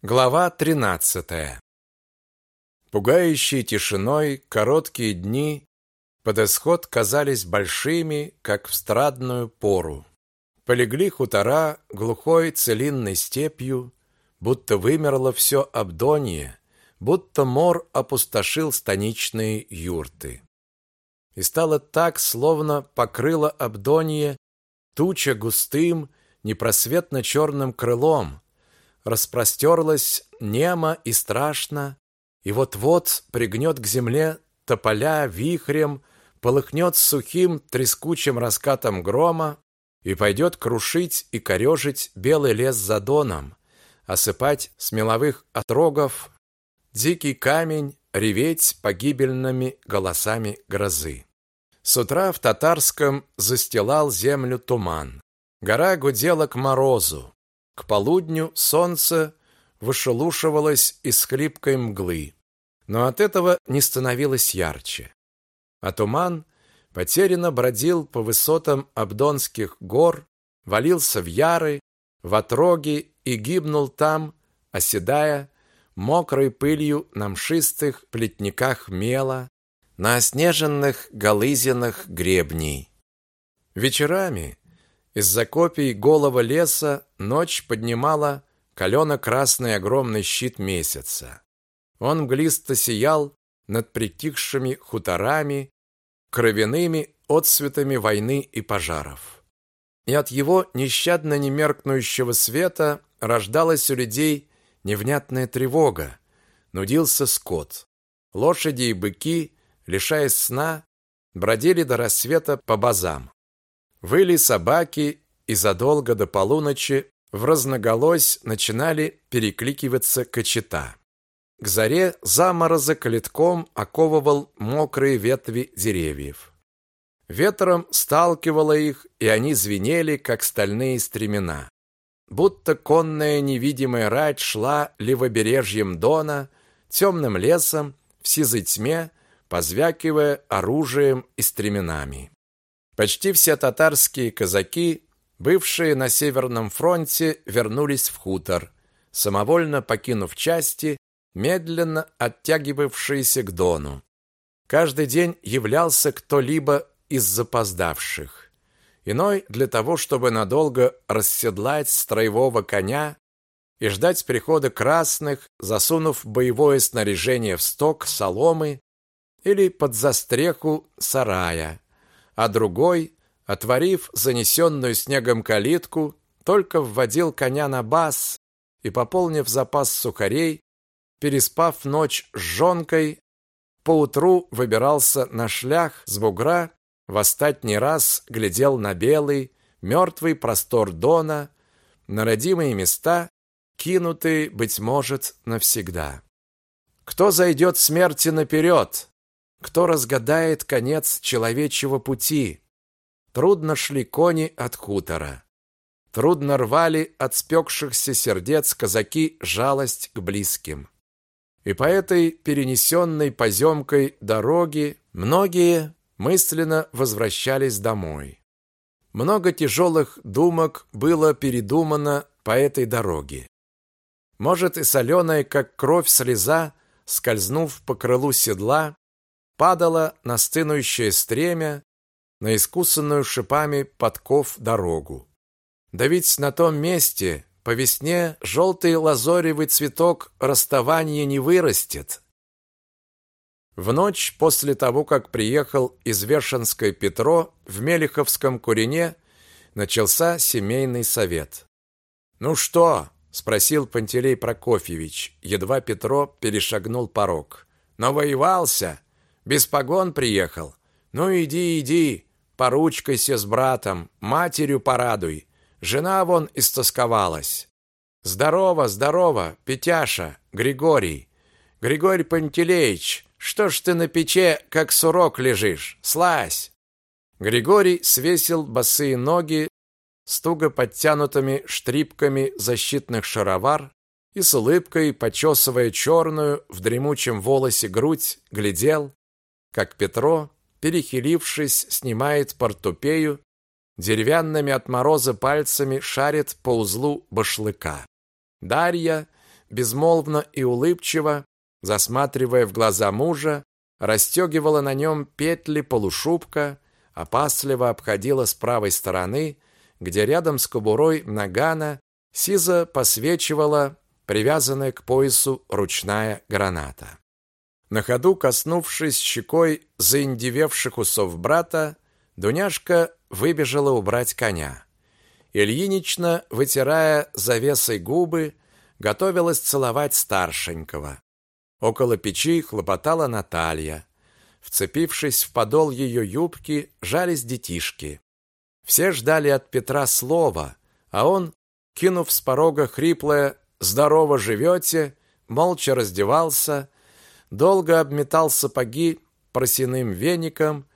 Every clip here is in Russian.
Глава 13. Пугающей тишиной короткие дни под исход казались большими, как в страдную пору. Полегли хутора глухой целинной степью, будто вымерло все Абдонье, будто мор опустошил станичные юрты. И стало так, словно покрыло Абдонье туча густым, непросветно черным крылом, распростерлась немо и страшно, и вот-вот пригнет к земле тополя вихрем, полыхнет сухим трескучим раскатом грома и пойдет крушить и корежить белый лес за доном, осыпать с меловых отрогов дикий камень, реветь погибельными голосами грозы. С утра в татарском застилал землю туман. Гора гудела к морозу. К полудню солнце вышелушивалось из хлипкой мглы, но от этого не становилось ярче. А туман потерянно бродил по высотам Абдонских гор, валился в яры, в отроги и гибнул там, оседая мокрой пылью на мшистых плетниках мела, на оснеженных голызинах гребней. Вечерами из-за копий голого леса ночь поднимала калено-красный огромный щит месяца. Он мглисто сиял над притихшими хуторами, кровяными отсветами войны и пожаров. И от его нещадно немеркнущего света рождалась у людей невнятная тревога, нудился скот. Лошади и быки, лишаясь сна, бродили до рассвета по базам. Выли собаки, и задолго до полуночи в разноголось начинали перекликиваться кочета. К заре заморозок литком оковывал мокрые ветви деревьев. Ветром сталкивало их, и они звенели, как стальные стремена. Будто конная невидимая рать шла левобережьем Дона, темным лесом, в сизой тьме, позвякивая оружием и стременами. Почти все татарские казаки, бывшие на Северном фронте, вернулись в хутор, самовольно покинув части, медленно оттягивавшиеся к Дону. Каждый день являлся кто-либо из запоздавших. Иной для того, чтобы надолго расседлать строевого коня и ждать прихода красных, засунув боевое снаряжение в сток соломы или под застреху сарая а другой, отворив занесенную снегом калитку, только вводил коня на баз и, пополнив запас сухарей, переспав ночь с жонкой, поутру выбирался на шлях с бугра, восстать не раз глядел на белый, мертвый простор Дона, на родимые места, кинутые, быть может, навсегда. Кто зайдет смерти наперед? Кто разгадает конец человечьего пути? Трудно шли кони от хутора. Трудно рвали от спекшихся сердец казаки жалость к близким. И по этой перенесенной поземкой дороге многие мысленно возвращались домой. Много тяжелых думок было передумано по этой дороге. Может и соленая, как кровь, слеза, скользнув по крылу седла, падала на стынущее стремя, на искусанную шипами подков дорогу. Да ведь на том месте по весне желтый лазоревый цветок расставания не вырастет. В ночь после того, как приехал из Вершинской Петро в Мелиховском Курине, начался семейный совет. «Ну что?» – спросил Пантелей Прокофьевич, едва Петро перешагнул порог. «Навоевался?» Без погон приехал. Ну иди, иди, поручкайся с братом, матерью порадуй. Жена вон истосковалась. Здорово, здорово, Петяша, Григорий. Григорий Пантелеич, что ж ты на пече, как сурок лежишь? Слазь. Григорий свесил босые ноги с туго подтянутыми штрипками защитных шаровар и с улыбкой, почесывая черную в дремучем волосе грудь, глядел, как Петро, перехилившись, снимает портупею, деревянными от мороза пальцами шарит по узлу башлыка. Дарья, безмолвно и улыбчиво, засматривая в глаза мужа, расстегивала на нем петли полушубка, опасливо обходила с правой стороны, где рядом с кобурой нагана сизо посвечивала привязанная к поясу ручная граната. На ходу, коснувшись щекой заиндевевших усов брата, Дуняшка выбежала убрать коня. Ильинична, вытирая завесой губы, готовилась целовать старшенького. Около печи хлопотала Наталья. Вцепившись в подол ее юбки, жались детишки. Все ждали от Петра слова, а он, кинув с порога хриплое «Здорово живете», молча раздевался, долго обметал сапоги просяным веником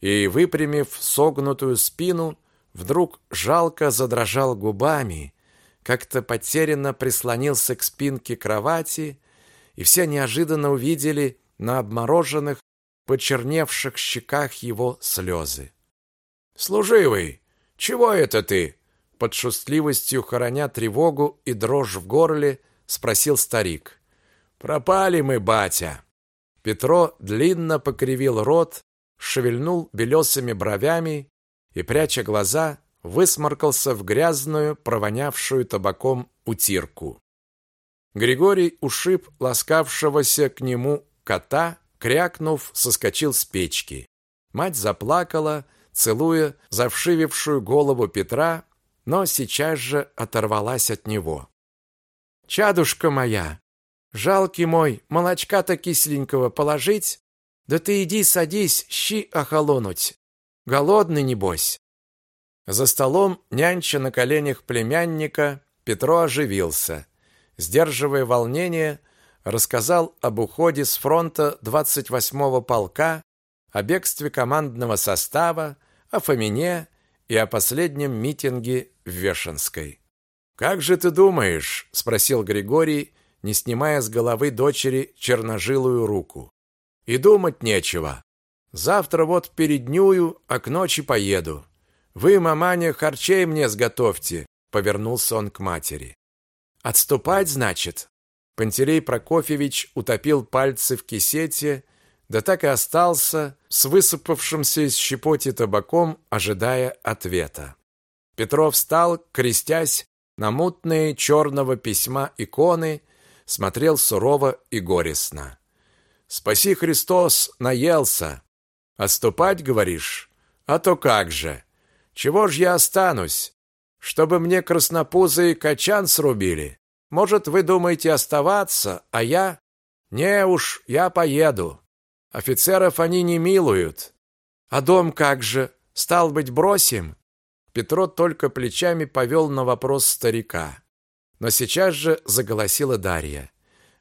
и, выпрямив согнутую спину, вдруг жалко задрожал губами, как-то потерянно прислонился к спинке кровати, и все неожиданно увидели на обмороженных, почерневших щеках его слезы. «Служивый, чего это ты?» Под шустливостью, хороня тревогу и дрожь в горле, спросил старик. «Пропали мы, батя!» Петро длинно покривил рот, шевельнул белесыми бровями и, пряча глаза, высморкался в грязную, провонявшую табаком утирку. Григорий ушиб ласкавшегося к нему кота, крякнув, соскочил с печки. Мать заплакала, целуя завшивившую голову Петра, но сейчас же оторвалась от него. «Чадушка моя, жалкий мой, молочка-то кисленького положить? Да ты иди садись, щи охолонуть. Голодный, небось?» За столом, нянча на коленях племянника, Петро оживился. Сдерживая волнение, рассказал об уходе с фронта 28-го полка, о бегстве командного состава, о Фомине и о последнем митинге в Вешенской. «Как же ты думаешь?» – спросил Григорий, не снимая с головы дочери черножилую руку. «И думать нечего. Завтра вот переднюю, а к ночи поеду. Вы, маманя, харчей мне сготовьте», – повернулся он к матери. «Отступать, значит?» Пантелей Прокофьевич утопил пальцы в кисете, да так и остался с высыпавшимся из щепоти табаком, ожидая ответа. Петров встал, крестясь на мутные черного письма иконы, смотрел сурово и горестно. «Спаси Христос, наелся! Отступать, говоришь? А то как же! Чего ж я останусь? Чтобы мне краснопузый качан срубили? Может, вы думаете оставаться, а я... Не уж, я поеду. Офицеров они не милуют. А дом как же? Стал быть, бросим?» Петро только плечами повел на вопрос старика. Но сейчас же заголосила Дарья.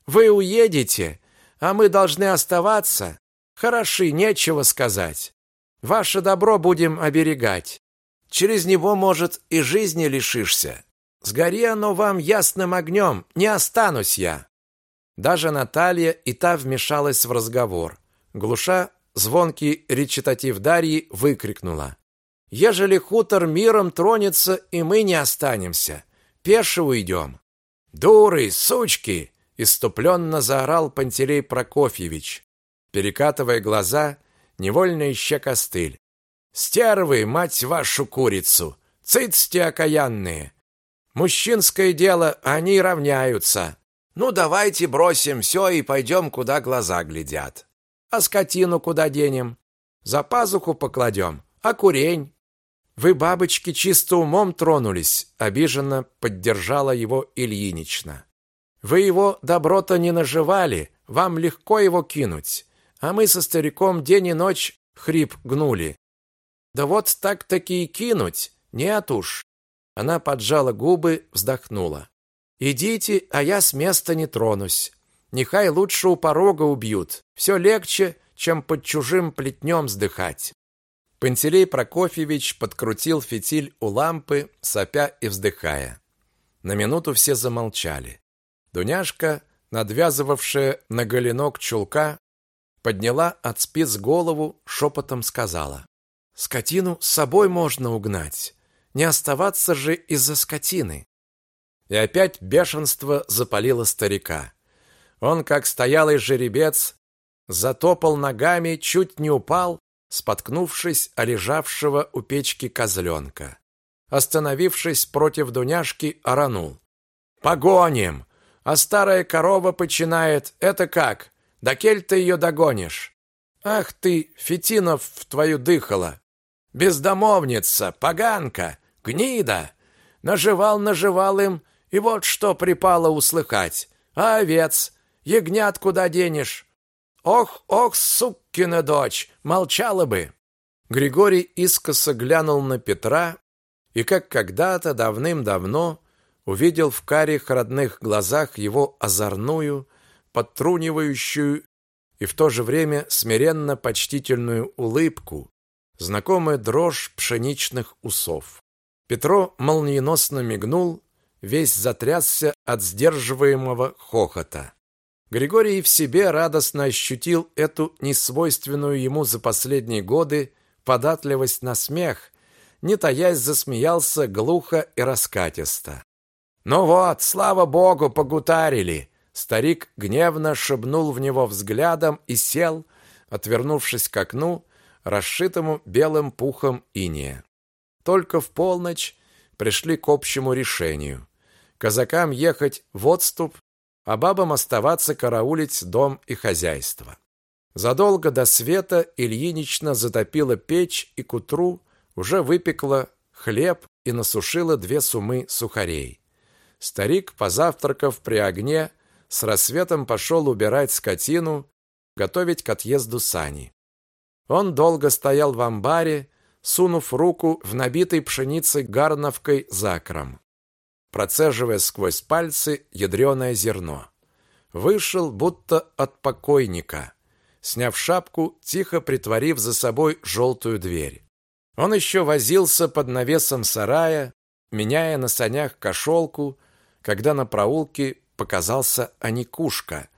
«Вы уедете, а мы должны оставаться? Хороши, нечего сказать. Ваше добро будем оберегать. Через него, может, и жизни лишишься. Сгори оно вам ясным огнем, не останусь я». Даже Наталья и та вмешалась в разговор. Глуша звонкий речитатив Дарьи выкрикнула. Ежели хутор миром тронется, и мы не останемся, пеше уйдем. Дуры, сучки! иступленно заорал Пантелей Прокофьевич, перекатывая глаза, невольно ища костыль. Стервы, мать вашу курицу! Цыцте окаянные! Мужчинское дело, они равняются. Ну, давайте бросим все и пойдем, куда глаза глядят. А скотину куда денем? За пазуху покладем. А курень? Вы, бабочки, чисто умом тронулись, обиженно поддержала его Ильинична. Вы его доброта не наживали, вам легко его кинуть. А мы со стариком день и ночь хрип гнули. Да вот так-таки и кинуть, нет уж. Она поджала губы, вздохнула. Идите, а я с места не тронусь. Нехай лучше у порога убьют. Все легче, чем под чужим плетнем вздыхать. Пантелей Прокофьевич подкрутил фитиль у лампы, сопя и вздыхая. На минуту все замолчали. Дуняшка, надвязывавшая на голенок чулка, подняла от спиц голову, шепотом сказала. «Скотину с собой можно угнать. Не оставаться же из-за скотины». И опять бешенство запалило старика. Он, как стоялый жеребец, затопал ногами, чуть не упал, споткнувшись о лежавшего у печки козленка. Остановившись против Дуняшки, оранул. «Погоним! А старая корова починает. Это как? Да кель ты ее догонишь? Ах ты, Фетинов в твою дыхало! Бездомовница, поганка, гнида! Наживал, наживал им, и вот что припало услыхать. А овец? Ягнят куда денешь? Ох, ох, суккина дочь, молчала бы. Григорий искоса глянул на Петра и, как когда-то давным-давно, увидел в карих родных глазах его озорную, подтрунивающую и в то же время смиренно почтительную улыбку, знакомая дрожь пшеничных усов. Петро молниеносно мигнул, весь затрясся от сдерживаемого хохота. Григорий в себе радостно ощутил эту несвойственную ему за последние годы податливость на смех, не таясь засмеялся глухо и раскатисто. «Ну вот, слава богу, погутарили!» Старик гневно шибнул в него взглядом и сел, отвернувшись к окну, расшитому белым пухом иния. Только в полночь пришли к общему решению. Казакам ехать в отступ а бабам оставаться караулить дом и хозяйство. Задолго до света Ильинична затопила печь и к утру уже выпекла хлеб и насушила две сумы сухарей. Старик, позавтракав при огне, с рассветом пошел убирать скотину, готовить к отъезду сани. Он долго стоял в амбаре, сунув руку в набитый пшеницей гарновкой закром процеживая сквозь пальцы ядреное зерно. Вышел будто от покойника, сняв шапку, тихо притворив за собой желтую дверь. Он еще возился под навесом сарая, меняя на санях кошелку, когда на проулке показался Аникушка,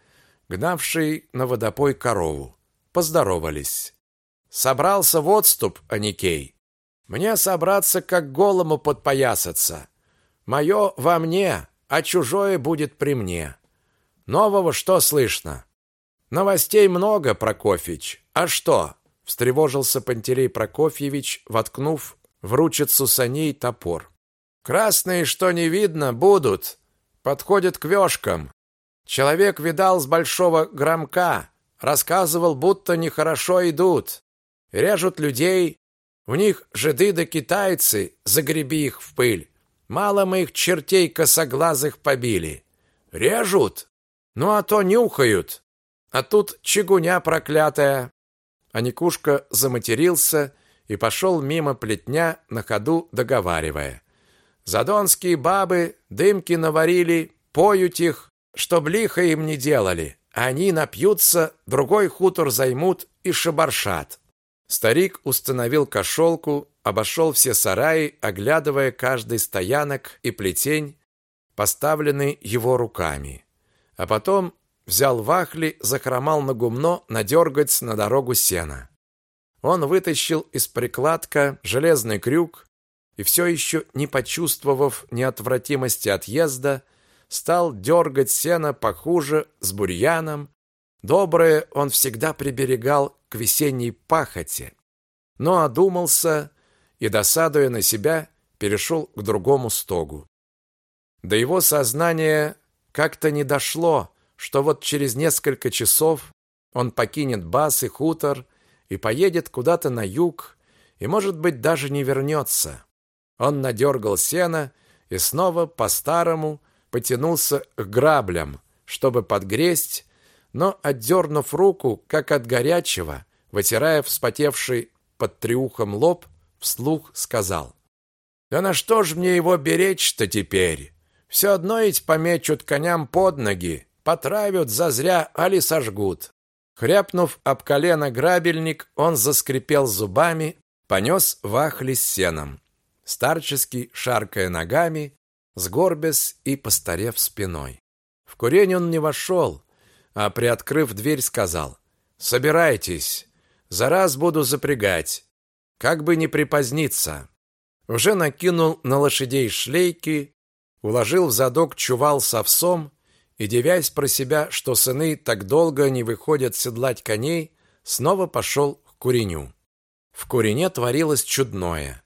гнавший на водопой корову. Поздоровались. Собрался в отступ, Аникей. Мне собраться как голому подпоясаться. Мое во мне, а чужое будет при мне. Нового что слышно? Новостей много, Прокофьевич. А что? встревожился Пантелей Прокофьевич, воткнув в ручицу саней топор. Красные, что не видно, будут. Подходят к вёшкам. Человек видал с большого громка, рассказывал, будто нехорошо идут. Режут людей, в них жиды да китайцы, загреби их в пыль. Мало мы их чертей косоглазых побили. Режут? Ну а то нюхают. А тут чигуня проклятая. А Никушка заматерился и пошел мимо плетня, на ходу договаривая. Задонские бабы дымки наварили, поют их, чтоб лихо им не делали. Они напьются, другой хутор займут и шабаршат. Старик установил кошелку, обошел все сараи, оглядывая каждый стоянок и плетень, поставленный его руками. А потом взял вахли, захромал на гумно надергать на дорогу сена. Он вытащил из прикладка железный крюк и все еще не почувствовав неотвратимости отъезда, стал дергать сено похуже с бурьяном. Доброе он всегда приберегал к весенней пахоте, но одумался и, досадуя на себя, перешел к другому стогу. До его сознания как-то не дошло, что вот через несколько часов он покинет бас и хутор и поедет куда-то на юг, и, может быть, даже не вернется. Он надергал сено и снова по-старому потянулся к граблям, чтобы подгресть, но, отдернув руку, как от горячего, вытирая вспотевший под трюхом лоб, вслух сказал. «Да на что ж мне его беречь-то теперь? Все одно ведь помечут коням под ноги, потравят зазря, али сожгут». Хряпнув об колено грабельник, он заскрипел зубами, понес вахли с сеном. Старчески, шаркая ногами, сгорбясь и постарев спиной. В курень он не вошел, а, приоткрыв дверь, сказал «Собирайтесь, за раз буду запрягать как бы не припоздниться. Уже накинул на лошадей шлейки, уложил в задок чувал с овсом и, девясь про себя, что сыны так долго не выходят седлать коней, снова пошел к куреню. В курине творилось чудное.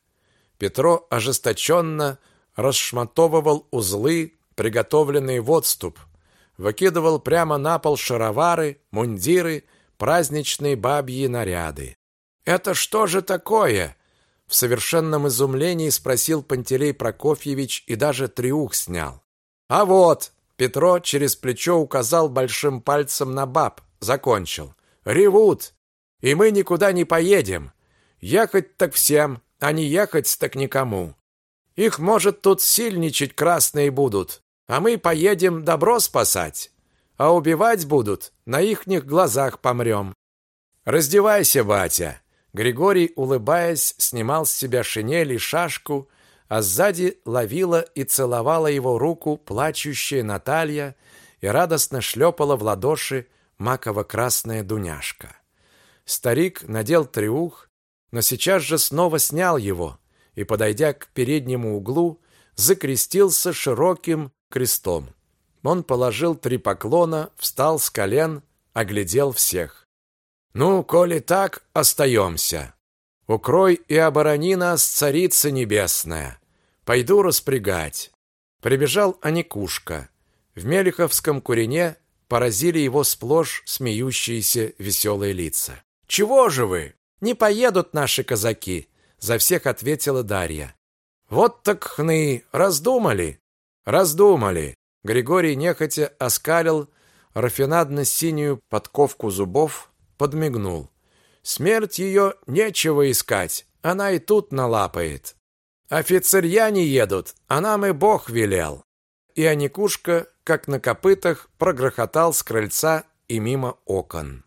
Петро ожесточенно расшматовывал узлы, приготовленные в отступ, выкидывал прямо на пол шаровары, мундиры, праздничные бабьи наряды. «Это что же такое?» В совершенном изумлении спросил Пантелей Прокофьевич и даже триух снял. «А вот!» Петро через плечо указал большим пальцем на баб, закончил. «Ревут! И мы никуда не поедем. Ехать так всем, а не ехать так никому. Их, может, тут сильничать красные будут, а мы поедем добро спасать. А убивать будут, на ихних глазах помрем. Раздевайся, батя. Григорий, улыбаясь, снимал с себя шинель и шашку, а сзади ловила и целовала его руку плачущая Наталья и радостно шлепала в ладоши маково-красная Дуняшка. Старик надел триух, но сейчас же снова снял его и, подойдя к переднему углу, закрестился широким крестом. Он положил три поклона, встал с колен, оглядел всех. «Ну, коли так, остаемся. Укрой и оборони нас, царица небесная. Пойду распрягать». Прибежал Аникушка. В Мелиховском курине поразили его сплошь смеющиеся веселые лица. «Чего же вы? Не поедут наши казаки!» За всех ответила Дарья. «Вот так хны! Раздумали!» «Раздумали!» Григорий нехотя оскалил рафинадно-синюю подковку зубов, подмигнул. «Смерть ее нечего искать, она и тут налапает. Офицерья не едут, а нам и Бог велел». И Аникушка, как на копытах, прогрохотал с крыльца и мимо окон.